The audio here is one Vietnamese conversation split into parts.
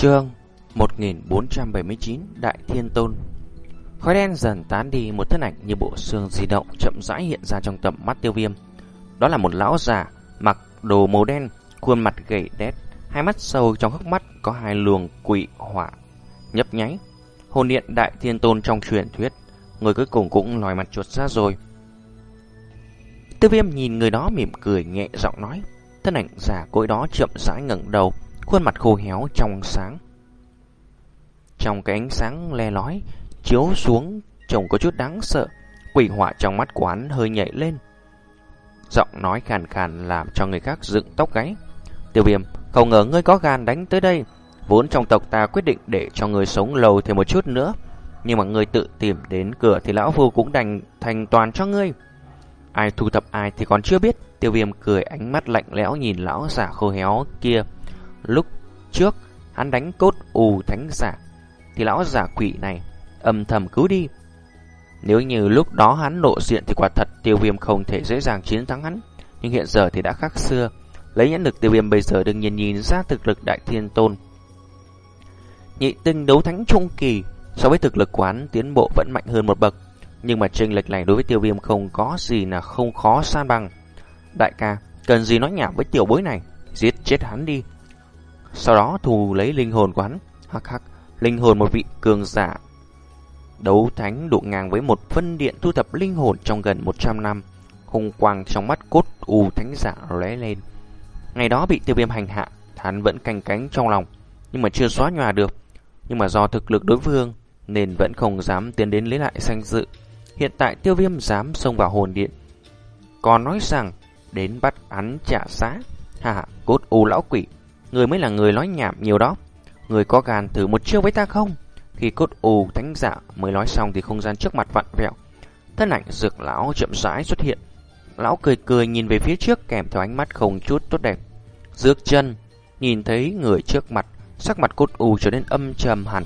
Chương 1479 Đại Thiên Tôn Khói đen dần tán đi một thân ảnh như bộ xương di động chậm rãi hiện ra trong tầm mắt tiêu viêm. Đó là một lão già mặc đồ màu đen, khuôn mặt gầy đét, hai mắt sâu trong hốc mắt có hai luồng quỷ hỏa nhấp nháy. Hồn điện Đại Thiên Tôn trong truyền thuyết, người cuối cùng cũng lòi mặt chuột ra rồi. Tiêu viêm nhìn người đó mỉm cười nhẹ giọng nói, thân ảnh giả cối đó chậm rãi ngẩng đầu, khuôn mặt khô héo trong sáng. Trong cái ánh sáng le lói, chiếu xuống, trông có chút đáng sợ, quỷ họa trong mắt quán hơi nhảy lên. Giọng nói khàn khàn làm cho người khác dựng tóc gáy. Tiêu viêm, không ngờ ngươi có gan đánh tới đây. Vốn trong tộc ta quyết định để cho ngươi sống lâu thêm một chút nữa. Nhưng mà ngươi tự tìm đến cửa thì lão phu cũng đành thành toàn cho ngươi. Ai thu thập ai thì còn chưa biết. Tiêu viêm cười ánh mắt lạnh lẽo nhìn lão giả khô héo kia. Lúc trước, hắn đánh cốt ù thánh giả, thì lão giả quỷ này âm thầm cứu đi. Nếu như lúc đó hắn nộ diện thì quả thật tiêu viêm không thể dễ dàng chiến thắng hắn. Nhưng hiện giờ thì đã khác xưa. Lấy nhãn lực tiêu viêm bây giờ đừng nhìn nhìn ra thực lực đại thiên tôn. Nhị tinh đấu thánh trung kỳ so với thực lực quán tiến bộ vẫn mạnh hơn một bậc. Nhưng mà chênh lệch này đối với tiêu viêm không có gì là không khó san bằng. Đại ca, cần gì nói nhảm với tiểu bối này, giết chết hắn đi. Sau đó thù lấy linh hồn của hắn. Hắc hắc, linh hồn một vị cường giả. Đấu thánh độ ngang với một phân điện thu thập linh hồn trong gần 100 năm. Hùng quang trong mắt cốt u thánh giả lóe lên. Ngày đó bị tiêu viêm hành hạ, hắn vẫn canh cánh trong lòng, nhưng mà chưa xóa nhòa được. Nhưng mà do thực lực đối phương, nên vẫn không dám tiến đến lấy lại danh dự. Hiện tại tiêu viêm dám xông vào hồn điện. Còn nói rằng, đến bắt hắn trả giá. Hà, cốt u lão quỷ, người mới là người nói nhảm nhiều đó. Người có gan thử một chiêu với ta không? Khi cốt u thánh dạ mới nói xong thì không gian trước mặt vặn vẹo. Thân ảnh dược lão chậm rãi xuất hiện. Lão cười cười nhìn về phía trước kèm theo ánh mắt không chút tốt đẹp. Dược chân, nhìn thấy người trước mặt, sắc mặt cốt u trở nên âm trầm hẳn.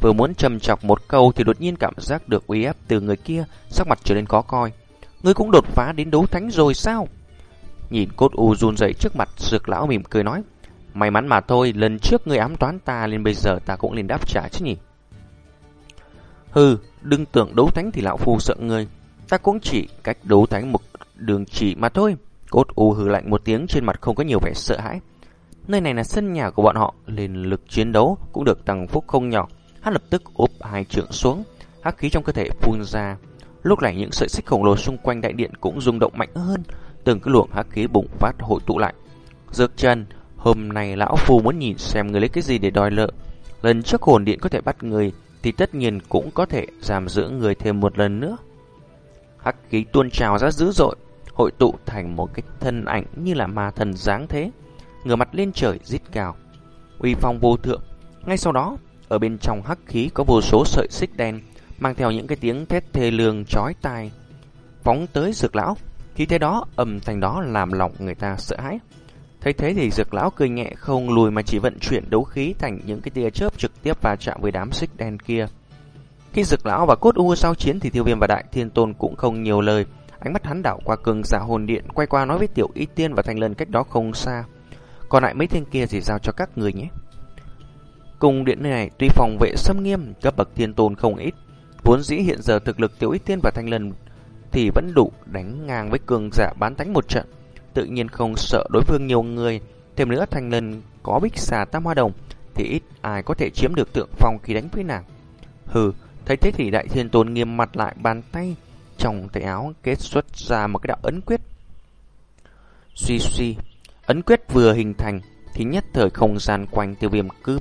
Vừa muốn trầm chọc một câu thì đột nhiên cảm giác được uy áp từ người kia, sắc mặt trở nên khó coi. Ngươi cũng đột phá đến đấu thánh rồi sao? Nhìn cốt u run rẩy trước mặt, dược lão mỉm cười nói. May mắn mà thôi, lần trước ngươi ám toán ta nên bây giờ ta cũng liền đáp trả chứ nhỉ. Hừ, đừng tưởng đấu thánh thì lão phu sợ ngươi. Ta cũng chỉ cách đấu thánh một đường chỉ mà thôi. Cốt u hừ lạnh một tiếng trên mặt không có nhiều vẻ sợ hãi. Nơi này là sân nhà của bọn họ, liền lực chiến đấu cũng được tăng phúc không nhỏ. Hắn lập tức úp hai trượng xuống, hắc khí trong cơ thể phun ra. Lúc này những sợi xích khổng lồ xung quanh đại điện cũng rung động mạnh hơn, từng cái luồng hắc khí bùng phát hội tụ lại. Dược chân, hôm nay lão phu muốn nhìn xem người lấy cái gì để đòi nợ. Lần trước hồn điện có thể bắt người, thì tất nhiên cũng có thể giam giữ người thêm một lần nữa. Hắc khí tuôn trào ra dữ dội, hội tụ thành một cái thân ảnh như là ma thần dáng thế, ngửa mặt lên trời rít cào, uy phong vô thượng. Ngay sau đó, ở bên trong hắc khí có vô số sợi xích đen, mang theo những cái tiếng thét thê lương chói tai, phóng tới dược lão. Khi thế đó, âm thanh đó làm lòng người ta sợ hãi. Thấy thế thì dược lão cười nhẹ không lùi mà chỉ vận chuyển đấu khí thành những cái tia chớp trực tiếp va chạm với đám xích đen kia. Khi dược lão và cốt u giao chiến thì tiêu viêm và đại thiên tôn cũng không nhiều lời. Ánh mắt hắn đảo qua cường giả hồn điện quay qua nói với tiểu y tiên và thanh lân cách đó không xa. Còn lại mấy tên kia thì giao cho các người nhé. Cùng điện này tuy phòng vệ xâm nghiêm, cấp bậc thiên tôn không ít. Vốn dĩ hiện giờ thực lực tiểu y tiên và thanh lân thì vẫn đủ đánh ngang với cường giả bán tánh một trận. Tự nhiên không sợ đối phương nhiều người. Thêm nữa thành lần có bích xà tam hoa đồng thì ít ai có thể chiếm được tượng phong khi đánh với nàng. Hừ, thấy thế thì đại thiên tôn nghiêm mặt lại bàn tay trong tay áo kết xuất ra một cái đạo ấn quyết. Suy suy, ấn quyết vừa hình thành thì nhất thời không gian quanh tiêu viêm cứ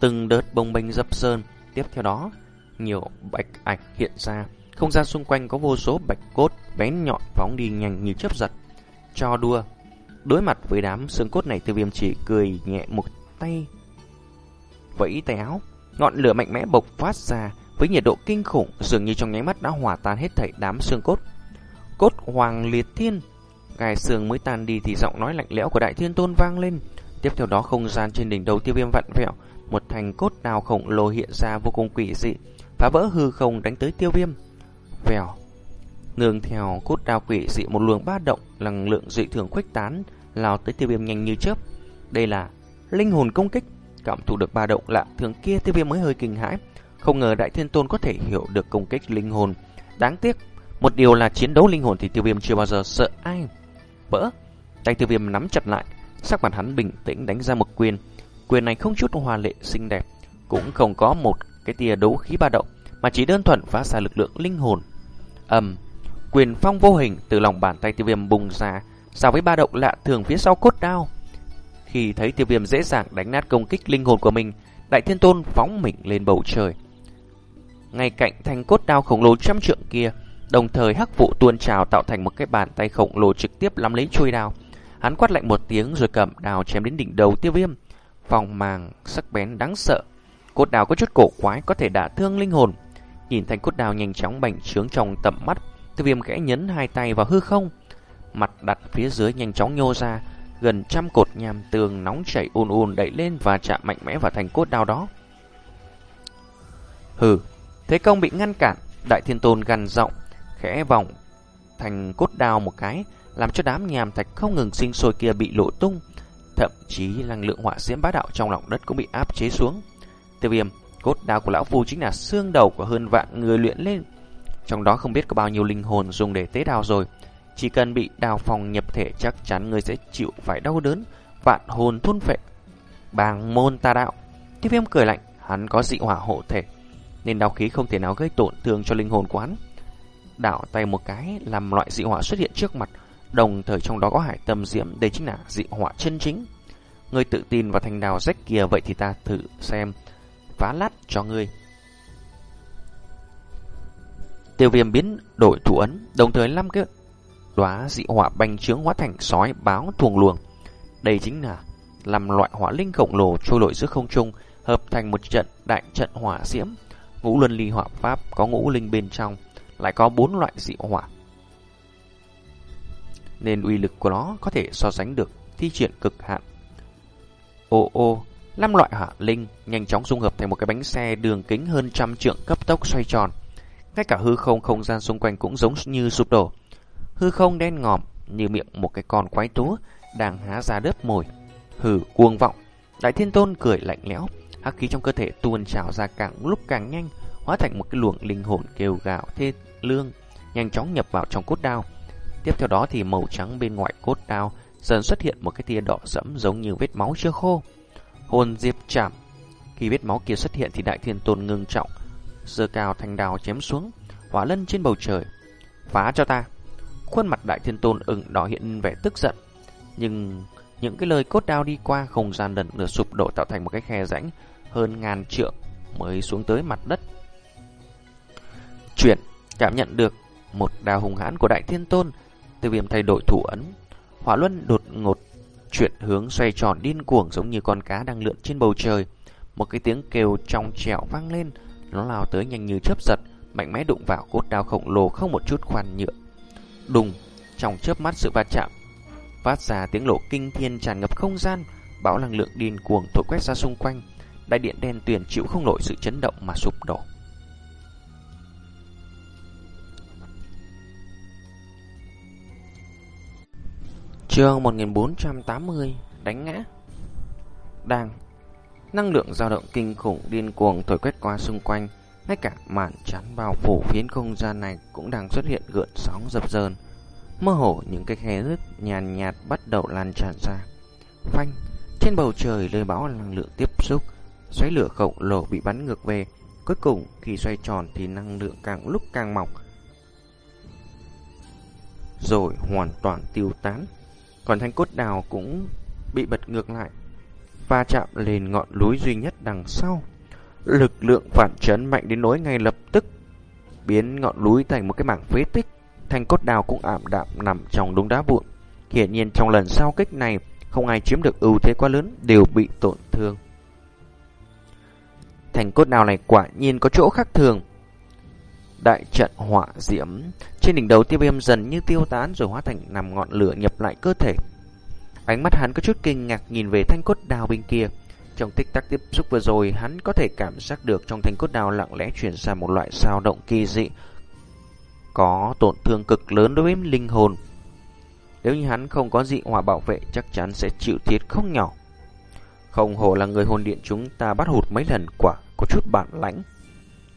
từng đợt bông bênh dập sơn. Tiếp theo đó, nhiều bạch ảnh hiện ra. Không gian xung quanh có vô số bạch cốt bén nhọn phóng đi nhanh như chớp giật. Cho đua. Đối mặt với đám xương cốt này tiêu viêm chỉ cười nhẹ một tay. Vẫy tay áo. Ngọn lửa mạnh mẽ bộc phát ra với nhiệt độ kinh khủng dường như trong nháy mắt đã hỏa tan hết thảy đám xương cốt. Cốt hoàng liệt thiên. Gai xương mới tan đi thì giọng nói lạnh lẽo của đại thiên tôn vang lên. Tiếp theo đó không gian trên đỉnh đầu tiêu viêm vặn vẹo, một thành cốt đào khổng lồ hiện ra vô cùng quỷ dị, phá vỡ hư không đánh tới tiêu viêm. Vèo. Nương theo cốt đao quỷ dị một luồng ba động, năng lượng dị thường khuếch tán, lao tới tiêu viêm nhanh như chớp. Đây là linh hồn công kích. cảm thụ được ba động lạ thường kia tiêu viêm mới hơi kinh hãi. Không ngờ Đại Thiên Tôn có thể hiểu được công kích linh hồn. Đáng tiếc, một điều là chiến đấu linh hồn thì tiêu viêm chưa bao giờ sợ ai. Vỡ, tay tiêu viêm nắm chặt lại, sắc mặt hắn bình tĩnh đánh ra một quyền. Quyền này không chút hoa lệ xinh đẹp, cũng không có một cái tia đấu khí ba động, mà chỉ đơn thuần phá ra lực lượng linh hồn. Ầm, quyền phong vô hình từ lòng bàn tay tiêu viêm bùng ra, so với ba động lạ thường phía sau cốt đao. Khi thấy tiêu viêm dễ dàng đánh nát công kích linh hồn của mình, Đại Thiên Tôn phóng mình lên bầu trời. Ngay cạnh thanh cốt đao khổng lồ trăm trượng kia, đồng thời hắc vụ tuôn trào tạo thành một cái bàn tay khổng lồ trực tiếp nắm lấy chuôi đao. Hắn quát lạnh một tiếng rồi cầm đao chém đến đỉnh đầu tiêu viêm. Phòng màng sắc bén đáng sợ. Cốt đao có chút cổ quái có thể đả thương linh hồn. Nhìn thanh cốt đao nhanh chóng bành trướng trong tầm mắt, tiêu viêm khẽ nhấn hai tay vào hư không. Mặt đặt phía dưới nhanh chóng nhô ra, gần trăm cột nhàm tường nóng chảy ùn ùn đẩy lên và chạm mạnh mẽ vào thành cốt đao đó. Hừ, thế công bị ngăn cản, đại thiên tôn gằn giọng, khẽ vòng thành cốt đao một cái, làm cho đám nhàm thạch không ngừng sinh sôi kia bị lộ tung. Thậm chí năng lượng hỏa diễm bá đạo trong lòng đất cũng bị áp chế xuống. Tiêu viêm, cốt đao của lão phu chính là xương đầu của hơn vạn người luyện lên. Trong đó không biết có bao nhiêu linh hồn dùng để tế đào rồi. Chỉ cần bị đào phòng nhập thể chắc chắn người sẽ chịu phải đau đớn, vạn hồn thôn phệ. Bàng môn ta đạo. tiếp viêm cười lạnh, hắn có dị hỏa hộ thể, nên đào khí không thể nào gây tổn thương cho linh hồn của hắn. Đảo tay một cái làm loại dị hỏa xuất hiện trước mặt, đồng thời trong đó có hải tâm diễm, đây chính là dị hỏa chân chính. Ngươi tự tin vào thành đào rách kia vậy thì ta thử xem phá lát cho ngươi. Tiêu viêm biến đổi thủ ấn, đồng thời năm cái đóa dị hỏa bành trướng hóa thành sói báo thuồng luồng. Đây chính là làm loại hỏa linh khổng lồ trôi lội giữa không trung, hợp thành một trận đại trận hỏa diễm. Ngũ luân ly hỏa pháp có ngũ linh bên trong, lại có bốn loại dị hỏa. Nên uy lực của nó có thể so sánh được thi triển cực hạn. Ô ô, năm loại hỏa linh nhanh chóng dung hợp thành một cái bánh xe đường kính hơn trăm trượng cấp tốc xoay tròn. Ngay cả hư không không gian xung quanh cũng giống như sụp đổ. Hư không đen ngòm như miệng một cái con quái thú đang há ra đớp mồi. Hừ, cuồng vọng. Đại Thiên Tôn cười lạnh lẽo, hắc khí trong cơ thể tuôn trào ra càng lúc càng nhanh, hóa thành một cái luồng linh hồn kêu gạo thê lương, nhanh chóng nhập vào trong cốt đao. Tiếp theo đó thì màu trắng bên ngoài cốt đao dần xuất hiện một cái tia đỏ sẫm giống như vết máu chưa khô. Hồn diệp chạm. Khi vết máu kia xuất hiện thì Đại Thiên Tôn ngưng trọng, giơ cao thanh đao chém xuống, hỏa lân trên bầu trời. Phá cho ta. Khuôn mặt Đại Thiên Tôn ửng đỏ hiện vẻ tức giận, nhưng những cái lời cốt đao đi qua không gian lần lượt sụp đổ tạo thành một cái khe rãnh hơn ngàn trượng mới xuống tới mặt đất. Chuyển, cảm nhận được một đao hùng hãn của Đại Thiên Tôn, tiêu viêm thay đổi thủ ấn. Hỏa luân đột ngột chuyển hướng xoay tròn điên cuồng giống như con cá đang lượn trên bầu trời. Một cái tiếng kêu trong trẻo vang lên, nó lao tới nhanh như chớp giật, mạnh mẽ đụng vào cốt đao khổng lồ không một chút khoan nhượng. Đùng, trong chớp mắt sự va chạm, phát ra tiếng lộ kinh thiên tràn ngập không gian, bão năng lượng điên cuồng thổi quét ra xung quanh. Đại điện đen tuyền chịu không nổi sự chấn động mà sụp đổ. Chương 1480 Đánh ngã Đang Năng lượng dao động kinh khủng điên cuồng thổi quét qua xung quanh Ngay cả màn chắn bao phủ phiến không gian này cũng đang xuất hiện gợn sóng dập dờn. Mơ hồ những cái khe rứt nhàn nhạt bắt đầu lan tràn ra. Phanh Trên bầu trời lơi bão năng lượng tiếp xúc Xoáy lửa khổng lồ bị bắn ngược về. Cuối cùng khi xoay tròn thì năng lượng càng lúc càng mỏng. Rồi hoàn toàn tiêu tán. Còn thanh cốt đào cũng bị bật ngược lại, va chạm lên ngọn núi duy nhất đằng sau. Lực lượng phản chấn mạnh đến nỗi ngay lập tức biến ngọn núi thành một cái mảng phế tích. Thanh cốt đào cũng ảm đạm nằm trong đống đá vụn. Hiển nhiên trong lần sau kích này, không ai chiếm được ưu thế quá lớn, đều bị tổn thương. Thành cốt đào này quả nhiên có chỗ khác thường. Đại trận hỏa diễm trên đỉnh đầu tiêu viêm dần như tiêu tán rồi hóa thành nằm ngọn lửa nhập lại cơ thể. Ánh mắt hắn có chút kinh ngạc nhìn về thanh cốt đào bên kia. Trong tích tắc tiếp xúc vừa rồi, hắn có thể cảm giác được trong thanh cốt đào lặng lẽ chuyển ra một loại sao động kỳ dị. Có tổn thương cực lớn đối với linh hồn. Nếu như hắn không có dị hỏa bảo vệ, chắc chắn sẽ chịu thiệt không nhỏ. Không hồ là người hồn điện chúng ta bắt hụt mấy lần quả có chút bản lãnh.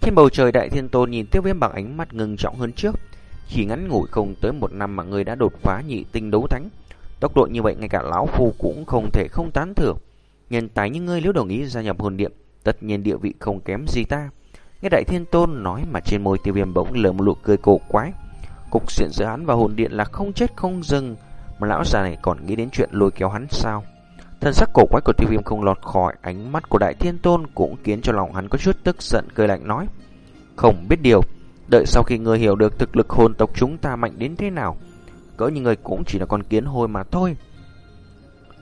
Trên bầu trời đại thiên tôn nhìn tiêu viêm bằng ánh mắt ngưng trọng hơn trước. Chỉ ngắn ngủi không tới một năm mà người đã đột phá nhị tinh đấu thánh. Tốc độ như vậy ngay cả lão phu cũng không thể không tán thưởng. Nhân tài như ngươi nếu đồng ý gia nhập hồn điện, tất nhiên địa vị không kém gì ta. Nghe đại thiên tôn nói mà trên môi tiêu viêm bỗng lờ một nụ cười cổ quái. Cục diện giữa hắn và hồn điện là không chết không dừng, mà lão già này còn nghĩ đến chuyện lôi kéo hắn sao? Thân sắc cổ quái của tiêu viêm không lọt khỏi ánh mắt của đại thiên tôn cũng khiến cho lòng hắn có chút tức giận cười lạnh nói. Không biết điều, đợi sau khi ngươi hiểu được thực lực hồn tộc chúng ta mạnh đến thế nào, cỡ như người cũng chỉ là con kiến hôi mà thôi.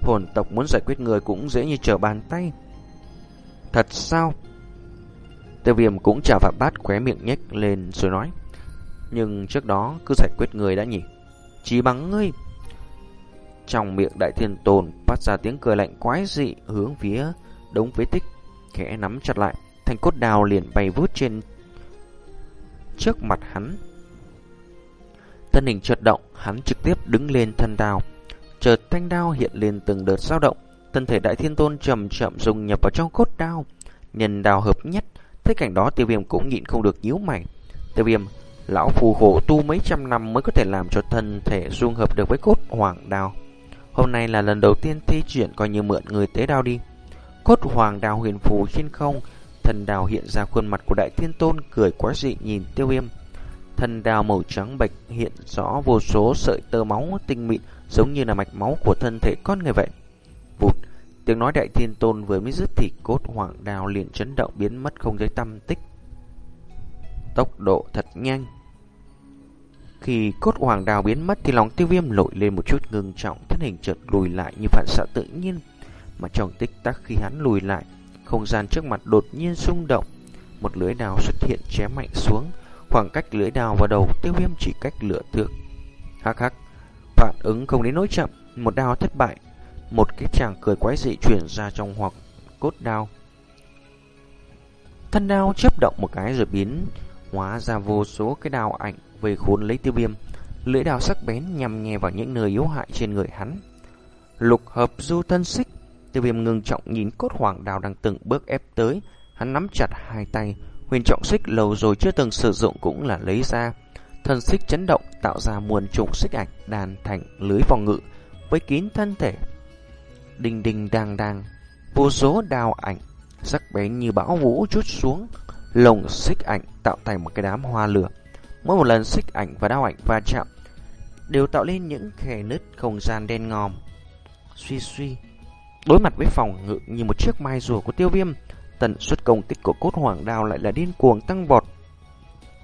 Hồn tộc muốn giải quyết người cũng dễ như trở bàn tay. Thật sao? Tiêu viêm cũng chào phạm bát khóe miệng nhếch lên rồi nói. Nhưng trước đó cứ giải quyết người đã nhỉ? Chỉ bằng ngươi. Trong miệng đại thiên tồn phát ra tiếng cười lạnh quái dị hướng phía đống phế tích. Khẽ nắm chặt lại, thành cốt đào liền bay vút trên trước mặt hắn. Thân hình chợt động, hắn trực tiếp đứng lên thân đào. Chợt thanh đao hiện lên từng đợt dao động, thân thể đại thiên tôn chậm chậm dùng nhập vào trong cốt đao. Nhân đào hợp nhất, thấy cảnh đó tiêu viêm cũng nhịn không được nhíu mày. Tiêu viêm, lão phù khổ tu mấy trăm năm mới có thể làm cho thân thể dung hợp được với cốt hoàng đao. Hôm nay là lần đầu tiên thi triển coi như mượn người tế đao đi. Cốt hoàng đao huyền phù trên không, thần đào hiện ra khuôn mặt của đại thiên tôn cười quá dị nhìn tiêu viêm thân đào màu trắng bạch hiện rõ vô số sợi tơ máu tinh mịn giống như là mạch máu của thân thể con người vậy. Vụt, tiếng nói đại thiên tôn vừa mới dứt thì cốt hoàng đào liền chấn động biến mất không thấy tâm tích. Tốc độ thật nhanh. Khi cốt hoàng đào biến mất thì lòng tiêu viêm lội lên một chút ngưng trọng, thân hình chợt lùi lại như phản xạ tự nhiên. Mà trong tích tắc khi hắn lùi lại, không gian trước mặt đột nhiên xung động. Một lưới đào xuất hiện chém mạnh xuống, khoảng cách lưỡi đào và đầu tiêu viêm chỉ cách lửa thước Hắc hắc, phản ứng không đến nỗi chậm, một đao thất bại. Một cái chàng cười quái dị chuyển ra trong hoặc cốt đao. Thân đao chấp động một cái rồi biến hóa ra vô số cái đao ảnh về khốn lấy tiêu viêm. Lưỡi đao sắc bén nhằm nghe vào những nơi yếu hại trên người hắn. Lục hợp du thân xích. Tiêu viêm ngừng trọng nhìn cốt hoàng đào đang từng bước ép tới. Hắn nắm chặt hai tay. Huyền trọng xích lâu rồi chưa từng sử dụng cũng là lấy ra. Thân xích chấn động tạo ra muôn trùng xích ảnh đàn thành lưới phòng ngự với kín thân thể. Đinh đinh đang đang. Vô số đào ảnh sắc bén như bão vũ chút xuống. Lồng xích ảnh tạo thành một cái đám hoa lửa. Mỗi một lần xích ảnh và đao ảnh va chạm đều tạo lên những khe nứt không gian đen ngòm. Suy suy, đối mặt với phòng ngự như một chiếc mai rùa của tiêu viêm, tần suất công kích của cốt hoàng đao lại là điên cuồng tăng vọt.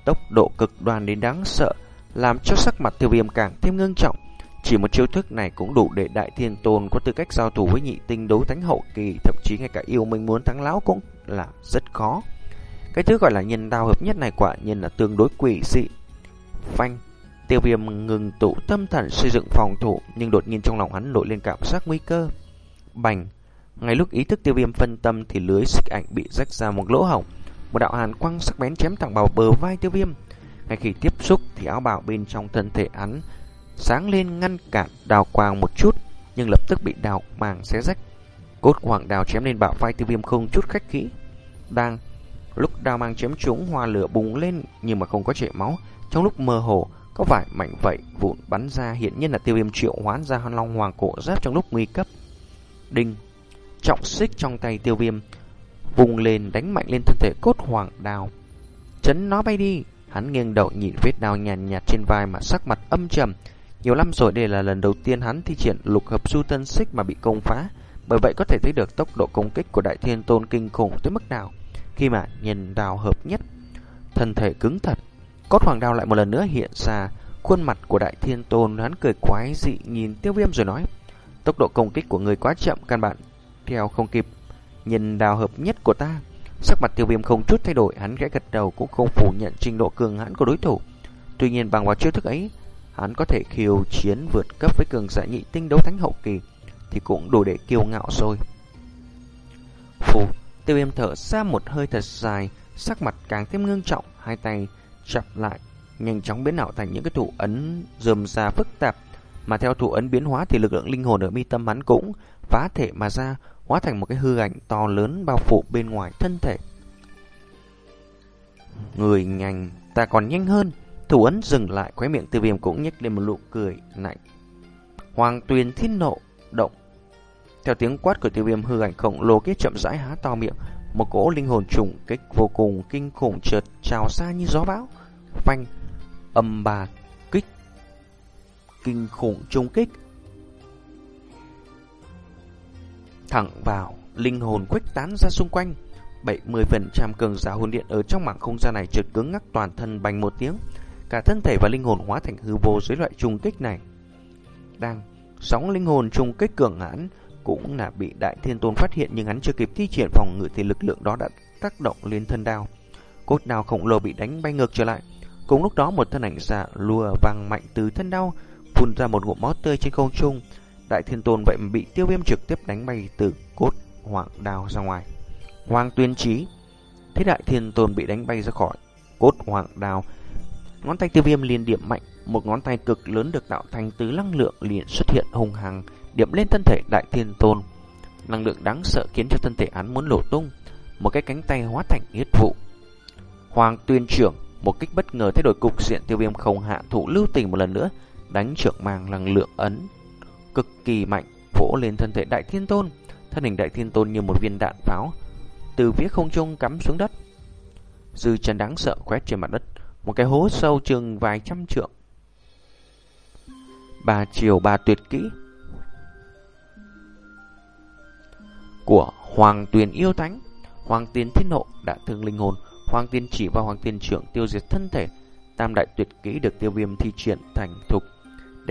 Tốc độ cực đoan đến đáng sợ, làm cho sắc mặt tiêu viêm càng thêm ngưng trọng. Chỉ một chiêu thức này cũng đủ để đại thiên tôn có tư cách giao thủ với nhị tinh đấu thánh hậu kỳ, thậm chí ngay cả yêu minh muốn thắng lão cũng là rất khó. Cái thứ gọi là nhân đao hợp nhất này quả nhiên là tương đối quỷ dị. Phanh, tiêu viêm ngừng tụ tâm thần xây dựng phòng thủ nhưng đột nhiên trong lòng hắn nổi lên cảm giác nguy cơ. Bành, ngay lúc ý thức tiêu viêm phân tâm thì lưới xích ảnh bị rách ra một lỗ hổng. Một đạo hàn quăng sắc bén chém thẳng vào bờ vai tiêu viêm. Ngay khi tiếp xúc thì áo bào bên trong thân thể hắn sáng lên ngăn cản đào quang một chút nhưng lập tức bị đào màng xé rách. Cốt hoàng đào chém lên bạo vai tiêu viêm không chút khách khí. Đang Lúc đào mang chém trúng hoa lửa bùng lên nhưng mà không có chảy máu. Trong lúc mơ hồ, có vài mảnh vậy vụn bắn ra hiện nhiên là tiêu viêm triệu hoán ra hoan long hoàng cổ giáp trong lúc nguy cấp. Đinh, trọng xích trong tay tiêu viêm, vùng lên đánh mạnh lên thân thể cốt hoàng đào. Chấn nó bay đi, hắn nghiêng đầu nhìn vết đao nhàn nhạt trên vai mà sắc mặt âm trầm. Nhiều năm rồi đây là lần đầu tiên hắn thi triển lục hợp du tân xích mà bị công phá. Bởi vậy có thể thấy được tốc độ công kích của đại thiên tôn kinh khủng tới mức nào. Khi mà nhìn đào hợp nhất, thân thể cứng thật, cốt hoàng đao lại một lần nữa hiện ra khuôn mặt của đại thiên tôn hắn cười quái dị nhìn tiêu viêm rồi nói tốc độ công kích của người quá chậm căn bản theo không kịp. Nhìn đào hợp nhất của ta sắc mặt tiêu viêm không chút thay đổi hắn gãy gật đầu cũng không phủ nhận trình độ cường hãn của đối thủ. Tuy nhiên bằng vào chiêu thức ấy hắn có thể khiêu chiến vượt cấp với cường giả nhị tinh đấu thánh hậu kỳ thì cũng đủ để kiêu ngạo rồi. Phù Tiêu viêm thở ra một hơi thật dài, sắc mặt càng thêm ngưng trọng, hai tay chặt lại, nhanh chóng biến ảo thành những cái thủ ấn dườm ra phức tạp. Mà theo thủ ấn biến hóa thì lực lượng linh hồn ở mi tâm hắn cũng phá thể mà ra, hóa thành một cái hư ảnh to lớn bao phủ bên ngoài thân thể. Người nhanh, ta còn nhanh hơn. Thủ ấn dừng lại, khóe miệng tiêu viêm cũng nhếch lên một nụ cười lạnh. Hoàng tuyền thiên nộ, động. Theo tiếng quát của tiêu viêm hư ảnh khổng lồ kia chậm rãi há to miệng, một cỗ linh hồn trùng kích vô cùng kinh khủng chợt trào xa như gió bão. Phanh, âm bà, kích, kinh khủng trung kích. Thẳng vào, linh hồn khuếch tán ra xung quanh. 70% cường giả hồn điện ở trong mảng không gian này trượt cứng ngắc toàn thân bành một tiếng. Cả thân thể và linh hồn hóa thành hư vô dưới loại trùng kích này. Đang sóng linh hồn trùng kích cường hãn cũng là bị Đại Thiên Tôn phát hiện nhưng hắn chưa kịp thi triển phòng ngự thì lực lượng đó đã tác động lên thân đao. Cốt đao khổng lồ bị đánh bay ngược trở lại. Cùng lúc đó một thân ảnh giả lùa vàng mạnh từ thân đao, phun ra một ngụm máu tươi trên không trung. Đại Thiên Tôn vậy mà bị tiêu viêm trực tiếp đánh bay từ cốt hoàng đao ra ngoài. Hoàng tuyên trí Thế Đại Thiên Tôn bị đánh bay ra khỏi cốt hoàng đao. Ngón tay tiêu viêm liền điểm mạnh, một ngón tay cực lớn được tạo thành từ năng lượng liền xuất hiện hùng hằng điểm lên thân thể Đại Thiên Tôn. Năng lượng đáng sợ khiến cho thân thể hắn muốn nổ tung, một cái cánh tay hóa thành huyết vụ. Hoàng tuyên trưởng, một kích bất ngờ thay đổi cục diện tiêu viêm không hạ thủ lưu tình một lần nữa, đánh trưởng mang năng lượng ấn cực kỳ mạnh vỗ lên thân thể Đại Thiên Tôn. Thân hình Đại Thiên Tôn như một viên đạn pháo từ phía không trung cắm xuống đất. Dư chân đáng sợ quét trên mặt đất, một cái hố sâu chừng vài trăm trượng. Ba chiều ba tuyệt kỹ của Hoàng Tuyền yêu thánh. Hoàng Tiên thiên hộ đã thương linh hồn, Hoàng Tiên chỉ và Hoàng Tiên trưởng tiêu diệt thân thể. Tam đại tuyệt kỹ được tiêu viêm thi triển thành thục,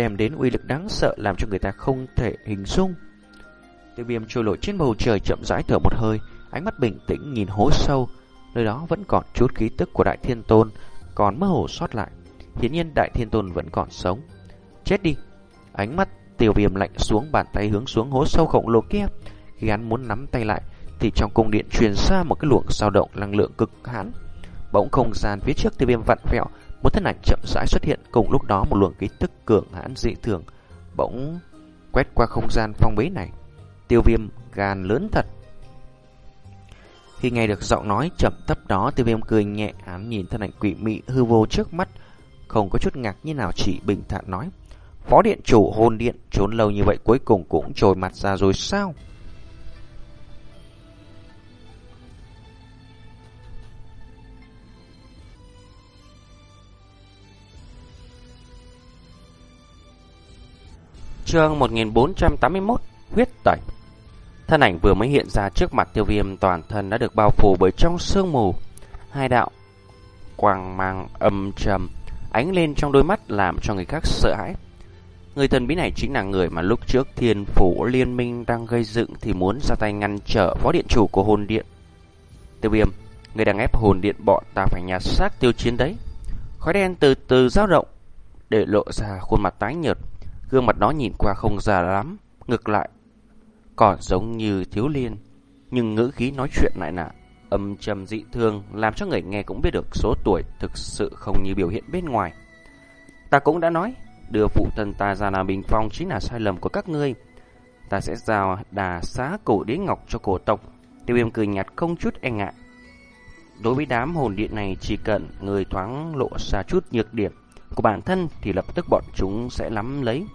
đem đến uy lực đáng sợ làm cho người ta không thể hình dung. Tiêu viêm trôi nổi trên bầu trời chậm rãi thở một hơi, ánh mắt bình tĩnh nhìn hố sâu, nơi đó vẫn còn chút khí tức của Đại Thiên Tôn, còn mơ hồ sót lại. Hiển nhiên Đại Thiên Tôn vẫn còn sống. Chết đi! Ánh mắt tiêu viêm lạnh xuống bàn tay hướng xuống hố sâu khổng lồ kia. Khi hắn muốn nắm tay lại, thì trong cung điện truyền ra một cái luồng dao động năng lượng cực hãn. Bỗng không gian phía trước tiêu viêm vặn vẹo, một thân ảnh chậm rãi xuất hiện cùng lúc đó một luồng khí tức cường hãn dị thường bỗng quét qua không gian phong bế này. Tiêu viêm gan lớn thật. Khi nghe được giọng nói chậm thấp đó, tiêu viêm cười nhẹ, hắn nhìn thân ảnh quỷ mị hư vô trước mắt, không có chút ngạc như nào chỉ bình thản nói. Phó điện chủ hồn điện trốn lâu như vậy cuối cùng cũng trồi mặt ra rồi sao? Chương 1481 Huyết tẩy Thân ảnh vừa mới hiện ra trước mặt tiêu viêm toàn thân đã được bao phủ bởi trong sương mù. Hai đạo quang mang âm trầm ánh lên trong đôi mắt làm cho người khác sợ hãi. Người thần bí này chính là người mà lúc trước thiên phủ liên minh đang gây dựng thì muốn ra tay ngăn trở phó điện chủ của hồn điện. Tiêu viêm, người đang ép hồn điện bọn ta phải nhặt xác tiêu chiến đấy. Khói đen từ từ dao động, để lộ ra khuôn mặt tái nhợt. Gương mặt nó nhìn qua không già lắm, ngược lại còn giống như thiếu liên, nhưng ngữ khí nói chuyện lại là âm trầm dị thương, làm cho người nghe cũng biết được số tuổi thực sự không như biểu hiện bên ngoài. Ta cũng đã nói, đưa phụ thân ta ra làm bình phong chính là sai lầm của các ngươi. Ta sẽ giao đà xá cổ đế ngọc cho cổ tộc. Tiêu viêm cười nhạt không chút e ngại. Đối với đám hồn điện này chỉ cần người thoáng lộ ra chút nhược điểm của bản thân thì lập tức bọn chúng sẽ nắm lấy.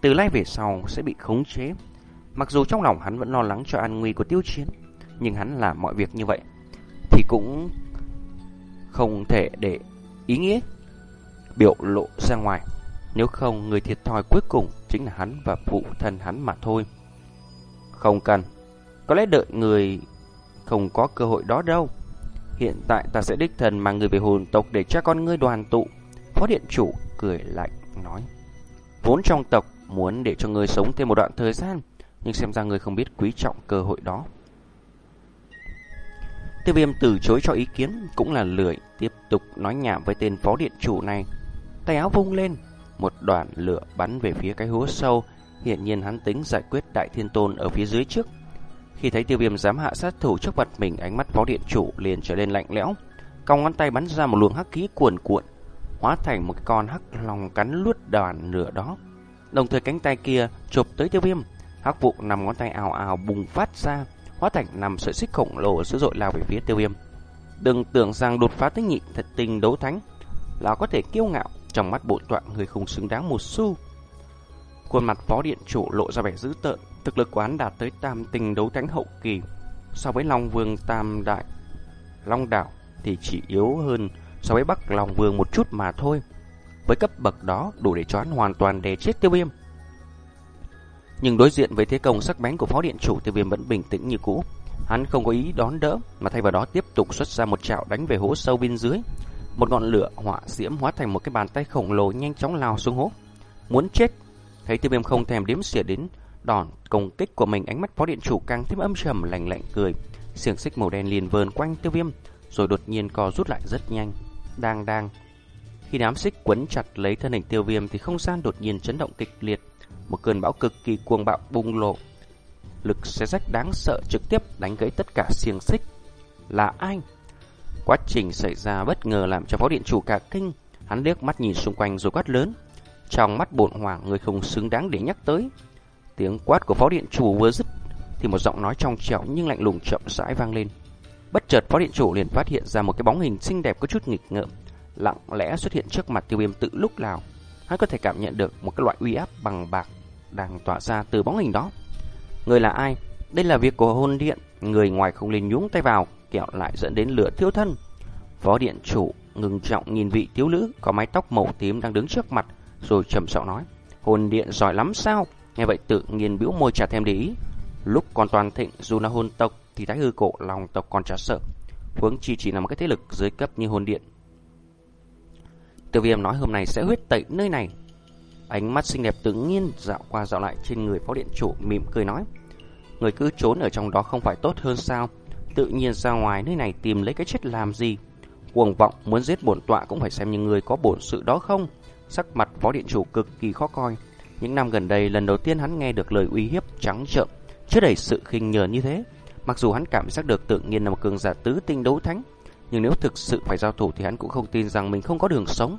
Từ nay về sau sẽ bị khống chế. Mặc dù trong lòng hắn vẫn lo lắng cho an nguy của tiêu chiến, nhưng hắn làm mọi việc như vậy thì cũng không thể để ý nghĩa biểu lộ ra ngoài. Nếu không, người thiệt thòi cuối cùng chính là hắn và phụ thân hắn mà thôi. Không cần. Có lẽ đợi người không có cơ hội đó đâu. Hiện tại ta sẽ đích thần mang người về hồn tộc để cha con ngươi đoàn tụ. Phó điện chủ cười lạnh nói. Vốn trong tộc muốn để cho ngươi sống thêm một đoạn thời gian, nhưng xem ra ngươi không biết quý trọng cơ hội đó. Tiêu viêm từ chối cho ý kiến cũng là lười tiếp tục nói nhảm với tên phó điện chủ này. Tay áo vung lên, một đoàn lửa bắn về phía cái hố sâu, hiện nhiên hắn tính giải quyết đại thiên tôn ở phía dưới trước. Khi thấy tiêu viêm dám hạ sát thủ trước mặt mình, ánh mắt phó điện chủ liền trở lên lạnh lẽo. Cong ngón tay bắn ra một luồng hắc khí cuồn cuộn, hóa thành một con hắc long cắn luốt đoàn lửa đó. Đồng thời cánh tay kia chụp tới tiêu viêm, Hắc vụ nằm ngón tay ảo ảo bùng phát ra, hóa thành nằm sợi xích khổng lồ dữ dội lao về phía tiêu viêm. Đừng tưởng rằng đột phá tới nhị thật tình đấu thánh là có thể kiêu ngạo trong mắt bộ tọa người không xứng đáng một xu. Khuôn mặt phó điện chủ lộ ra vẻ dữ tợn, thực lực quán đạt tới tam tình đấu thánh hậu kỳ. So với Long Vương Tam Đại Long Đảo thì chỉ yếu hơn so với Bắc Long Vương một chút mà thôi. Với cấp bậc đó đủ để choán hoàn toàn đè chết tiêu viêm. Nhưng đối diện với thế công sắc bén của phó điện chủ, tiêu viêm vẫn bình tĩnh như cũ. Hắn không có ý đón đỡ, mà thay vào đó tiếp tục xuất ra một chảo đánh về hố sâu bên dưới. Một ngọn lửa hỏa diễm hóa thành một cái bàn tay khổng lồ nhanh chóng lao xuống hố. Muốn chết. Thấy tiêu viêm không thèm đếm xỉa đến, đòn công kích của mình ánh mắt phó điện chủ càng thêm âm trầm, lạnh lạnh cười. Xiềng xích màu đen liền vờn quanh tiêu viêm, rồi đột nhiên co rút lại rất nhanh. Đang đang. Khi đám xích quấn chặt lấy thân hình tiêu viêm thì không gian đột nhiên chấn động kịch liệt. Một cơn bão cực kỳ cuồng bạo bùng lộ. Lực xé rách đáng sợ trực tiếp đánh gãy tất cả xiềng xích. Là anh Quá trình xảy ra bất ngờ làm cho phó điện chủ cả kinh. Hắn liếc mắt nhìn xung quanh rồi quát lớn. Trong mắt bộn hoàng người không xứng đáng để nhắc tới. Tiếng quát của phó điện chủ vừa dứt thì một giọng nói trong trẻo nhưng lạnh lùng chậm rãi vang lên. Bất chợt phó điện chủ liền phát hiện ra một cái bóng hình xinh đẹp có chút nghịch ngợm, lặng lẽ xuất hiện trước mặt tiêu viêm tự lúc nào. Hắn có thể cảm nhận được một cái loại uy áp bằng bạc đang tỏa ra từ bóng hình đó. Người là ai? Đây là việc của hôn điện, người ngoài không nên nhúng tay vào, kẹo lại dẫn đến lửa thiêu thân. Phó điện chủ ngừng trọng nhìn vị thiếu nữ có mái tóc màu tím đang đứng trước mặt, rồi trầm giọng nói: "Hồn điện giỏi lắm sao?" Nghe vậy tự nhiên bĩu môi trả thêm để ý. Lúc còn toàn thịnh dù là hồn tộc thì thái hư cổ lòng tộc còn chả sợ. Huống chi chỉ là một cái thế lực dưới cấp như hồn điện. Tiêu viêm nói hôm nay sẽ huyết tẩy nơi này. Ánh mắt xinh đẹp tự nhiên dạo qua dạo lại trên người phó điện chủ mỉm cười nói. Người cứ trốn ở trong đó không phải tốt hơn sao? Tự nhiên ra ngoài nơi này tìm lấy cái chết làm gì? Cuồng vọng muốn giết bổn tọa cũng phải xem những người có bổn sự đó không? Sắc mặt phó điện chủ cực kỳ khó coi. Những năm gần đây lần đầu tiên hắn nghe được lời uy hiếp trắng trợn, chứa đầy sự khinh nhờn như thế. Mặc dù hắn cảm giác được tự nhiên là một cường giả tứ tinh đấu thánh, nhưng nếu thực sự phải giao thủ thì hắn cũng không tin rằng mình không có đường sống.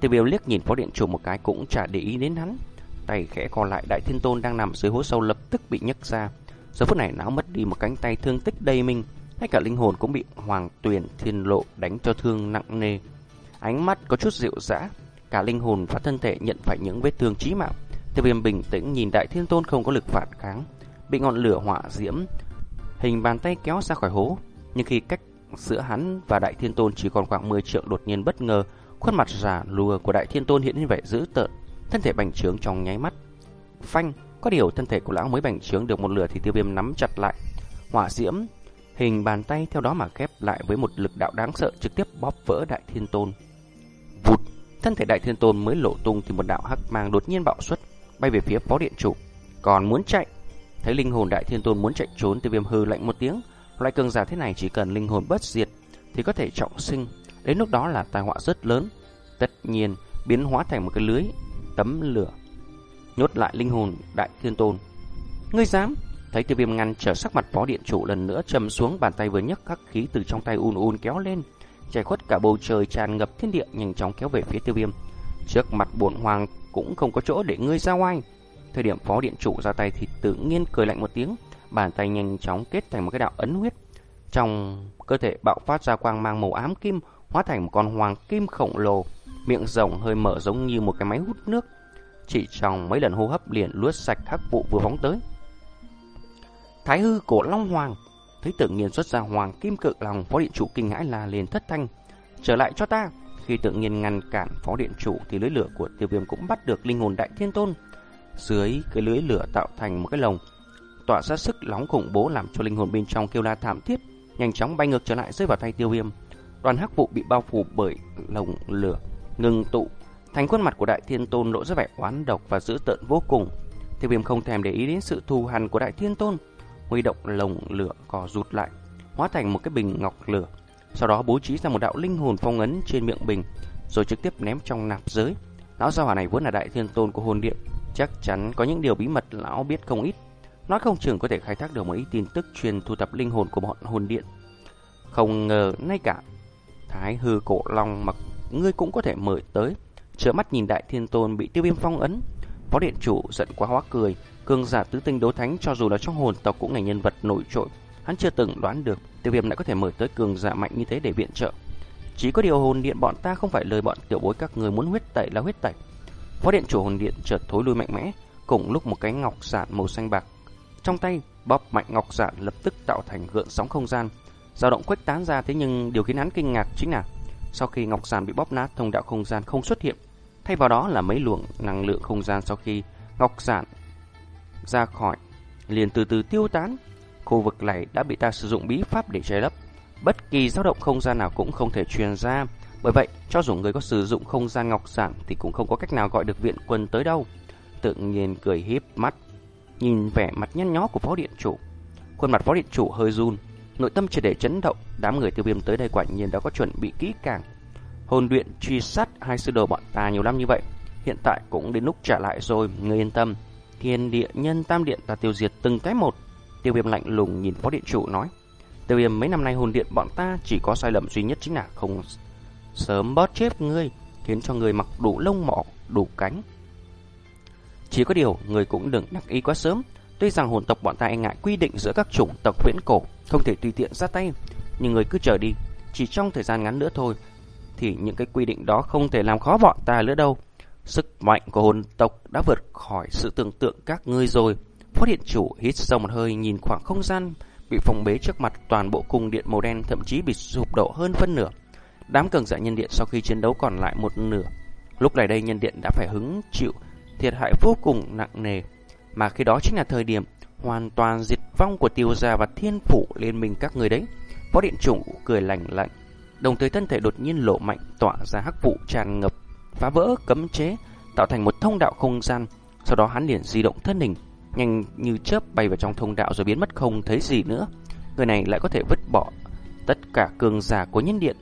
Tiêu Biêu liếc nhìn phó điện chủ một cái cũng chả để ý đến hắn. Tay khẽ còn lại đại thiên tôn đang nằm dưới hố sâu lập tức bị nhấc ra. Giờ phút này não mất đi một cánh tay thương tích đầy mình, ngay cả linh hồn cũng bị hoàng tuyền thiên lộ đánh cho thương nặng nề. Ánh mắt có chút dịu dã, cả linh hồn và thân thể nhận phải những vết thương chí mạng. Tiêu viêm bình tĩnh nhìn đại thiên tôn không có lực phản kháng, bị ngọn lửa hỏa diễm, hình bàn tay kéo ra khỏi hố. Nhưng khi cách giữa hắn và đại thiên tôn chỉ còn khoảng 10 trượng đột nhiên bất ngờ, khuôn mặt già lùa của đại thiên tôn hiện lên vẻ dữ tợn, thân thể bành trướng trong nháy mắt. Phanh, có điều thân thể của lão mới bành trướng được một lửa thì tiêu viêm nắm chặt lại. Hỏa diễm, hình bàn tay theo đó mà khép lại với một lực đạo đáng sợ trực tiếp bóp vỡ đại thiên tôn. Vụt, thân thể đại thiên tôn mới lộ tung thì một đạo hắc mang đột nhiên bạo xuất, bay về phía phó điện chủ. Còn muốn chạy, thấy linh hồn đại thiên tôn muốn chạy trốn tiêu viêm hư lạnh một tiếng. Loại cường giả thế này chỉ cần linh hồn bất diệt thì có thể trọng sinh. Đến lúc đó là tai họa rất lớn. Tất nhiên biến hóa thành một cái lưới tấm lửa nhốt lại linh hồn đại thiên tôn. Ngươi dám? Thấy tiêu viêm ngăn trở sắc mặt phó điện chủ lần nữa chầm xuống bàn tay vừa nhấc các khí từ trong tay un un kéo lên, che khuất cả bầu trời tràn ngập thiên địa nhanh chóng kéo về phía tiêu viêm. Trước mặt bổn hoàng cũng không có chỗ để ngươi ra oai. Thời điểm phó điện chủ ra tay thì tự nhiên cười lạnh một tiếng, bàn tay nhanh chóng kết thành một cái đạo ấn huyết. Trong cơ thể bạo phát ra quang mang màu ám kim, hóa thành một con hoàng kim khổng lồ, miệng rộng hơi mở giống như một cái máy hút nước. Chỉ trong mấy lần hô hấp liền luốt sạch hắc vụ vừa phóng tới. Thái hư cổ Long Hoàng Thấy tượng nhiên xuất ra hoàng kim cự lòng Phó điện chủ kinh hãi là liền thất thanh Trở lại cho ta Khi tự nhiên ngăn cản phó điện chủ Thì lưới lửa của tiêu viêm cũng bắt được linh hồn đại thiên tôn Dưới cái lưới lửa tạo thành một cái lồng Tỏa ra sức nóng khủng bố Làm cho linh hồn bên trong kêu la thảm thiết Nhanh chóng bay ngược trở lại rơi vào tay tiêu viêm Đoàn hắc vụ bị bao phủ bởi lồng lửa Ngừng tụ Thành khuôn mặt của đại thiên tôn lộ ra vẻ oán độc và dữ tợn vô cùng Tiêu viêm không thèm để ý đến sự thù hằn của đại thiên tôn huy động lồng lửa cò rụt lại, hóa thành một cái bình ngọc lửa. Sau đó bố trí ra một đạo linh hồn phong ấn trên miệng bình, rồi trực tiếp ném trong nạp giới. Lão gia hỏa này vốn là đại thiên tôn của hồn điện, chắc chắn có những điều bí mật lão biết không ít. Nói không chừng có thể khai thác được một ít tin tức truyền thu thập linh hồn của bọn hồn điện. Không ngờ ngay cả Thái hư cổ long mặc ngươi cũng có thể mời tới. Trợ mắt nhìn đại thiên tôn bị tiêu viêm phong ấn, phó điện chủ giận quá hóa cười, Cường giả tứ tinh đấu thánh cho dù là trong hồn tộc cũng là nhân vật nổi trội, hắn chưa từng đoán được tiêu viêm lại có thể mời tới cường giả mạnh như thế để viện trợ. Chỉ có điều hồn điện bọn ta không phải lời bọn tiểu bối các người muốn huyết tẩy là huyết tẩy. Phó điện chủ hồn điện chợt thối lui mạnh mẽ, cùng lúc một cái ngọc giản màu xanh bạc trong tay bóp mạnh ngọc giản lập tức tạo thành gợn sóng không gian, dao động khuếch tán ra thế nhưng điều khiến hắn kinh ngạc chính là sau khi ngọc giản bị bóp nát thông đạo không gian không xuất hiện, thay vào đó là mấy luồng năng lượng không gian sau khi ngọc giản ra khỏi liền từ từ tiêu tán. Khu vực này đã bị ta sử dụng bí pháp để che lấp, bất kỳ dao động không gian nào cũng không thể truyền ra. Bởi vậy, cho dù người có sử dụng không gian ngọc giản thì cũng không có cách nào gọi được viện quân tới đâu. Tự nhiên cười híp mắt, nhìn vẻ mặt nhăn nhó của phó điện chủ. Khuôn mặt phó điện chủ hơi run, nội tâm chỉ để chấn động, đám người tiêu viêm tới đây quả nhiên đã có chuẩn bị kỹ càng. Hồn luyện truy sát hai sư đồ bọn ta nhiều năm như vậy, hiện tại cũng đến lúc trả lại rồi, ngươi yên tâm. Thiên địa nhân tam điện ta tiêu diệt từng cái một. Tiêu viêm lạnh lùng nhìn phó điện chủ nói. Tiêu viêm mấy năm nay hồn điện bọn ta chỉ có sai lầm duy nhất chính là không sớm bót chết ngươi, khiến cho người mặc đủ lông mỏ, đủ cánh. Chỉ có điều, người cũng đừng đắc ý quá sớm. Tuy rằng hồn tộc bọn ta e ngại quy định giữa các chủng tộc viễn cổ, không thể tùy tiện ra tay, nhưng người cứ chờ đi, chỉ trong thời gian ngắn nữa thôi, thì những cái quy định đó không thể làm khó bọn ta nữa đâu. Sức mạnh của hồn tộc đã vượt khỏi sự tưởng tượng các ngươi rồi. Phó điện chủ hít sâu một hơi nhìn khoảng không gian bị phòng bế trước mặt toàn bộ cung điện màu đen thậm chí bị sụp đổ hơn phân nửa. Đám cường giả nhân điện sau khi chiến đấu còn lại một nửa. Lúc này đây nhân điện đã phải hứng chịu thiệt hại vô cùng nặng nề. Mà khi đó chính là thời điểm hoàn toàn diệt vong của tiêu gia và thiên phủ liên minh các người đấy. Phó điện chủ cười lạnh lạnh, đồng thời thân thể đột nhiên lộ mạnh tỏa ra hắc vụ tràn ngập, phá vỡ cấm chế, tạo thành một thông đạo không gian. Sau đó hắn liền di động thân hình, nhanh như chớp bay vào trong thông đạo rồi biến mất không thấy gì nữa. Người này lại có thể vứt bỏ tất cả cường giả của nhân điện